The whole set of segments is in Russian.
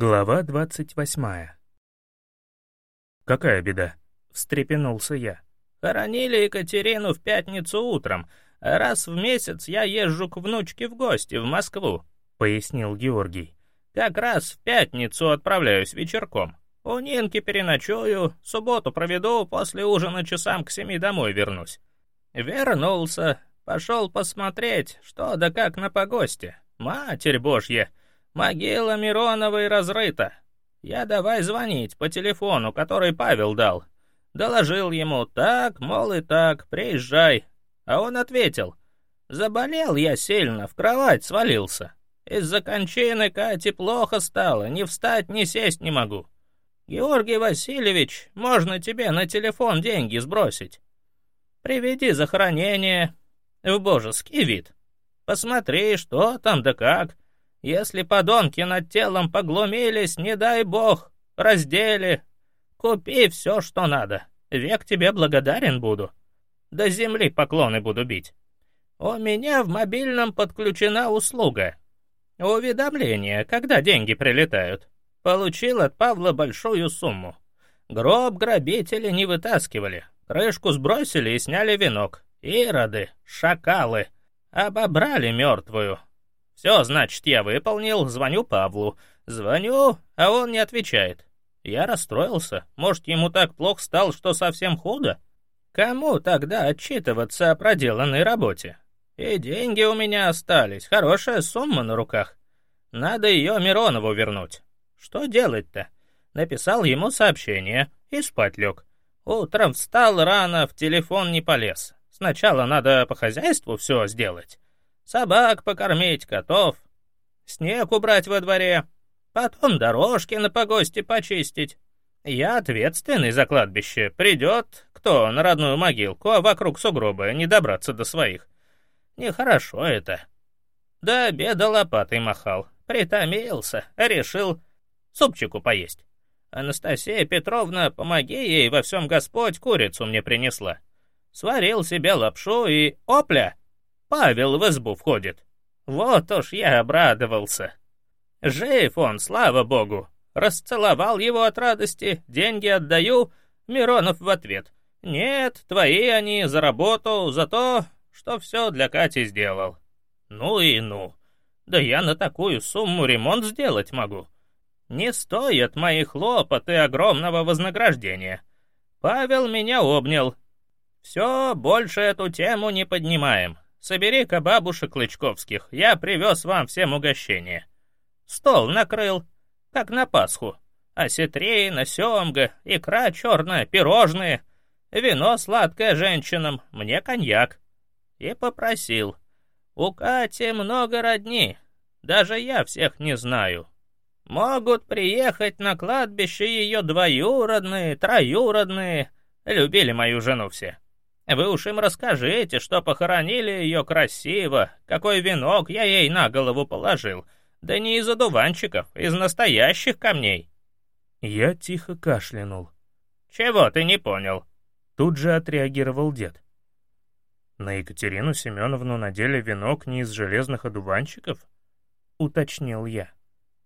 Глава двадцать восьмая. «Какая беда?» — встрепенулся я. «Хоронили Екатерину в пятницу утром. Раз в месяц я езжу к внучке в гости в Москву», — пояснил Георгий. «Как раз в пятницу отправляюсь вечерком. У Нинки переночую, субботу проведу, после ужина часам к семи домой вернусь. Вернулся, пошел посмотреть, что да как на погосте. Матерь Божья!» Могила Мироновой разрыта. Я давай звонить по телефону, который Павел дал. Доложил ему, так, мол, и так, приезжай. А он ответил, заболел я сильно, в кровать свалился. Из-за кончины Кати плохо стало, ни встать, ни сесть не могу. Георгий Васильевич, можно тебе на телефон деньги сбросить. Приведи захоронение в божеский вид. Посмотри, что там да как. Если подонки над телом поглумились, не дай бог, раздели. Купи все, что надо. Век тебе благодарен буду. До земли поклоны буду бить. У меня в мобильном подключена услуга. Уведомление, когда деньги прилетают. Получил от Павла большую сумму. Гроб грабители не вытаскивали. Крышку сбросили и сняли венок. Ироды, шакалы. Обобрали мертвую, все, значит, я выполнил, звоню Павлу. Звоню, а он не отвечает. Я расстроился. Может, ему так плохо стало, что совсем худо? Кому тогда отчитываться о проделанной работе? И деньги у меня остались, хорошая сумма на руках. Надо ее Миронову вернуть. Что делать-то? Написал ему сообщение и спать лег. Утром встал рано, в телефон не полез. Сначала надо по хозяйству все сделать собак покормить, котов, снег убрать во дворе, потом дорожки на погосте почистить. Я ответственный за кладбище. Придет кто на родную могилку, а вокруг сугроба не добраться до своих. Нехорошо это. До обеда лопатой махал, притомился, решил супчику поесть. Анастасия Петровна, помоги ей, во всем Господь курицу мне принесла. Сварил себе лапшу и, опля, Павел в избу входит. Вот уж я обрадовался. Жив он, слава богу. Расцеловал его от радости, деньги отдаю, Миронов в ответ. Нет, твои они за работу, за то, что все для Кати сделал. Ну и ну. Да я на такую сумму ремонт сделать могу. Не стоят мои хлопоты огромного вознаграждения. Павел меня обнял. Все, больше эту тему не поднимаем. Собери-ка бабушек Лычковских, я привез вам всем угощение. Стол накрыл, как на Пасху. Осетрина, семга, икра черная, пирожные, вино сладкое женщинам, мне коньяк. И попросил. У Кати много родни, даже я всех не знаю. Могут приехать на кладбище ее двоюродные, троюродные, любили мою жену все. Вы уж им расскажите, что похоронили ее красиво, какой венок я ей на голову положил. Да не из одуванчиков, из настоящих камней». Я тихо кашлянул. «Чего ты не понял?» Тут же отреагировал дед. «На Екатерину Семеновну надели венок не из железных одуванчиков?» — уточнил я.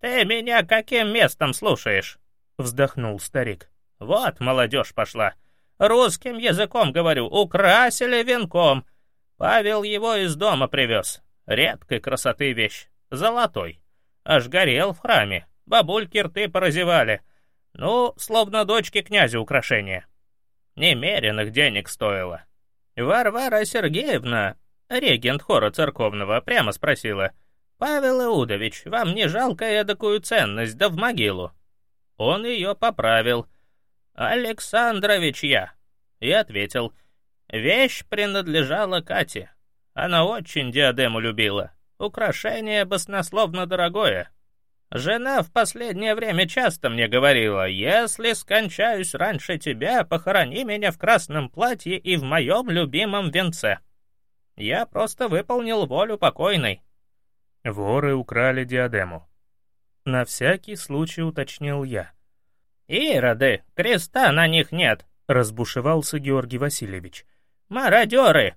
«Ты меня каким местом слушаешь?» — вздохнул старик. «Вот молодежь пошла. Русским языком говорю, украсили венком. Павел его из дома привез. Редкой красоты вещь. Золотой. Аж горел в храме. Бабульки рты поразевали. Ну, словно дочки князя украшения. Немеренных денег стоило. Варвара Сергеевна, регент хора церковного, прямо спросила. «Павел Иудович, вам не жалко эдакую ценность, да в могилу?» Он ее поправил — «Александрович я!» И ответил, «Вещь принадлежала Кате. Она очень диадему любила. Украшение баснословно дорогое. Жена в последнее время часто мне говорила, «Если скончаюсь раньше тебя, похорони меня в красном платье и в моем любимом венце». Я просто выполнил волю покойной. Воры украли диадему. На всякий случай уточнил я. «Ироды! Креста на них нет!» — разбушевался Георгий Васильевич. «Мародеры!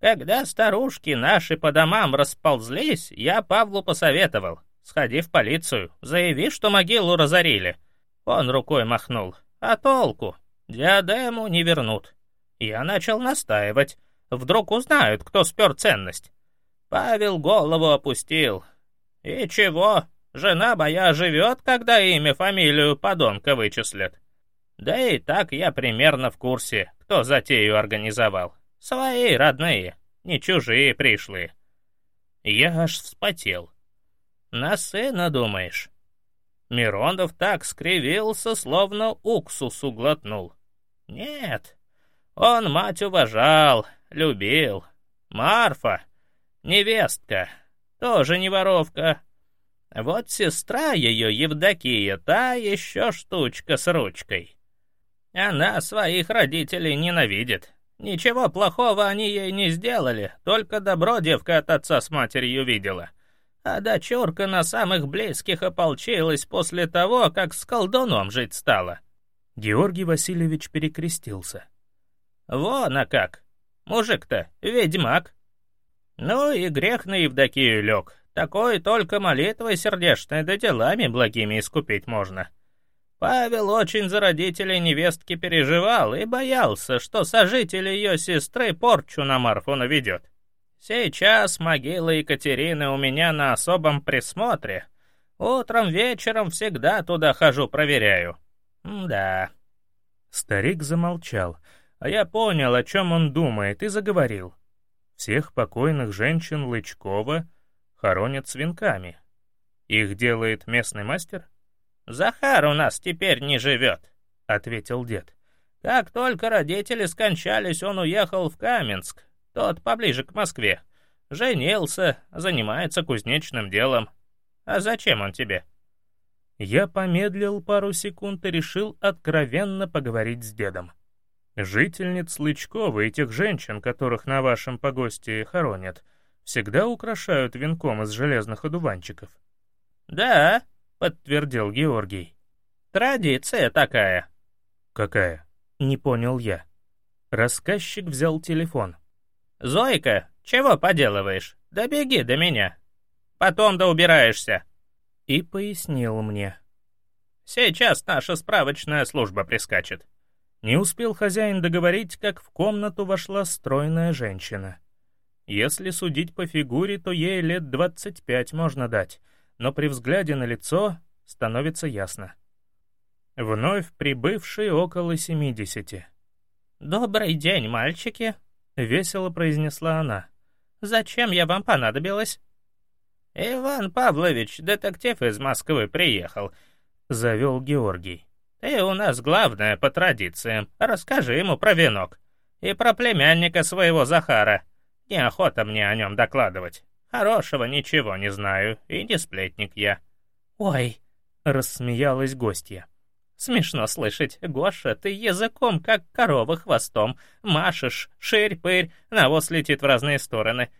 Когда старушки наши по домам расползлись, я Павлу посоветовал. Сходи в полицию, заяви, что могилу разорили. Он рукой махнул. А толку? Диадему не вернут. Я начал настаивать. Вдруг узнают, кто спер ценность. Павел голову опустил. И чего? Жена моя живет, когда имя, фамилию подонка вычислят. Да и так я примерно в курсе, кто затею организовал. Свои родные, не чужие пришли. Я аж вспотел. На сына думаешь? Миронов так скривился, словно уксусу глотнул. Нет, он мать уважал, любил. Марфа, невестка, тоже не воровка. Вот сестра ее, Евдокия, та еще штучка с ручкой. Она своих родителей ненавидит. Ничего плохого они ей не сделали, только добро девка от отца с матерью видела. А дочурка на самых близких ополчилась после того, как с колдуном жить стала. Георгий Васильевич перекрестился. Вон, а как! Мужик-то ведьмак. Ну и грех на Евдокию лег. Такой только молитвой сердечной да делами благими искупить можно. Павел очень за родителей невестки переживал и боялся, что сожитель ее сестры порчу на Марфу наведет. Сейчас могила Екатерины у меня на особом присмотре. Утром, вечером всегда туда хожу, проверяю. да. Старик замолчал, а я понял, о чем он думает, и заговорил. Всех покойных женщин Лычкова хоронят с венками. Их делает местный мастер? «Захар у нас теперь не живет», — ответил дед. «Как только родители скончались, он уехал в Каменск, тот поближе к Москве. Женился, занимается кузнечным делом. А зачем он тебе?» Я помедлил пару секунд и решил откровенно поговорить с дедом. Жительниц Лычкова и тех женщин, которых на вашем погосте хоронят, всегда украшают венком из железных одуванчиков. «Да», — подтвердил Георгий. «Традиция такая». «Какая?» — не понял я. Рассказчик взял телефон. «Зойка, чего поделываешь? Да беги до меня. Потом да убираешься». И пояснил мне. «Сейчас наша справочная служба прискачет». Не успел хозяин договорить, как в комнату вошла стройная женщина. Если судить по фигуре, то ей лет двадцать пять можно дать — но при взгляде на лицо становится ясно. Вновь прибывший около семидесяти. «Добрый день, мальчики», — весело произнесла она. «Зачем я вам понадобилась?» «Иван Павлович, детектив из Москвы, приехал», — завел Георгий. «Ты у нас главное по традициям. Расскажи ему про венок. И про племянника своего Захара. Неохота мне о нем докладывать. Хорошего ничего не знаю, и не сплетник я». «Ой», — рассмеялась гостья. «Смешно слышать, Гоша, ты языком, как корова хвостом, машешь, ширь-пырь, навоз летит в разные стороны.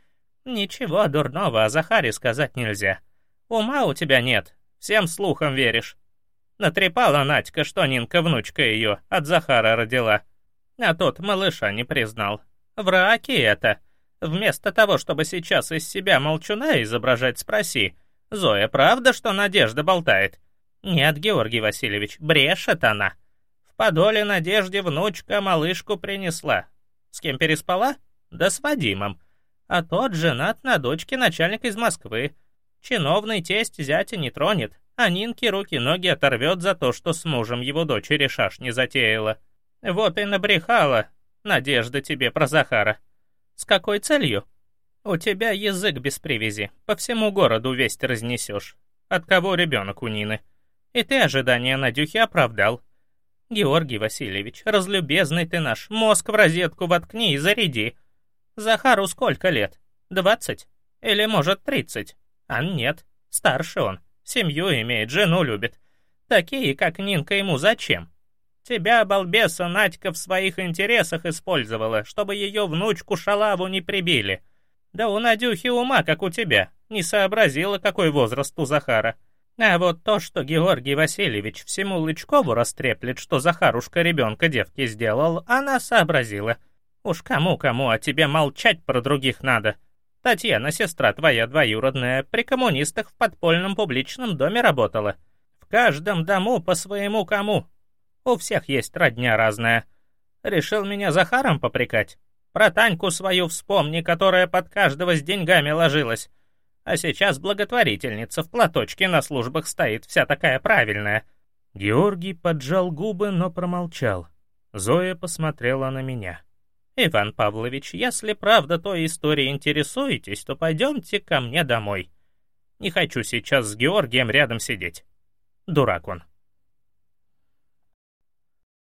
Ничего дурного о Захаре сказать нельзя. Ума у тебя нет, всем слухам веришь. Натрепала Надька, что Нинка внучка ее от Захара родила. А тот малыша не признал. Враки это. Вместо того, чтобы сейчас из себя молчуна изображать, спроси. «Зоя, правда, что Надежда болтает?» «Нет, Георгий Васильевич, брешет она. В подоле Надежде внучка малышку принесла. С кем переспала? Да с Вадимом. А тот женат на дочке начальника из Москвы. Чиновный тесть зятя не тронет, а Нинке руки-ноги оторвет за то, что с мужем его дочери шаш не затеяла. Вот и набрехала Надежда тебе про Захара. «С какой целью?» «У тебя язык без привязи. По всему городу весть разнесешь. От кого ребенок у Нины? И ты ожидания Надюхи оправдал. Георгий Васильевич, разлюбезный ты наш, мозг в розетку воткни и заряди. Захару сколько лет? Двадцать? Или, может, тридцать? А нет, старше он. Семью имеет, жену любит. Такие, как Нинка, ему зачем? Тебя, балбеса, Надька в своих интересах использовала, чтобы ее внучку шалаву не прибили. Да у Надюхи ума, как у тебя, не сообразила, какой возраст у Захара. А вот то, что Георгий Васильевич всему Лычкову растреплет, что Захарушка ребенка девки сделал, она сообразила. Уж кому-кому, а тебе молчать про других надо. Татьяна, сестра твоя двоюродная, при коммунистах в подпольном публичном доме работала. В каждом дому по своему кому. У всех есть родня разная. Решил меня Захаром попрекать? Про Таньку свою вспомни, которая под каждого с деньгами ложилась. А сейчас благотворительница в платочке на службах стоит, вся такая правильная. Георгий поджал губы, но промолчал. Зоя посмотрела на меня. «Иван Павлович, если правда той историей интересуетесь, то пойдемте ко мне домой. Не хочу сейчас с Георгием рядом сидеть. Дурак он».